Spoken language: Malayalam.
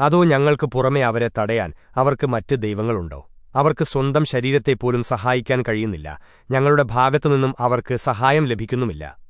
അതോ ഞങ്ങൾക്ക് പുറമെ അവരെ തടയാൻ അവർക്ക് മറ്റ് ദൈവങ്ങളുണ്ടോ? അവർക്ക് സ്വന്തം ശരീരത്തെപ്പോലും സഹായിക്കാൻ കഴിയുന്നില്ല. ഞങ്ങളുടെ ഭാഗത്തുനിന്നും അവർക്ക് സഹായം ലഭിക്കുന്നുമില്ല.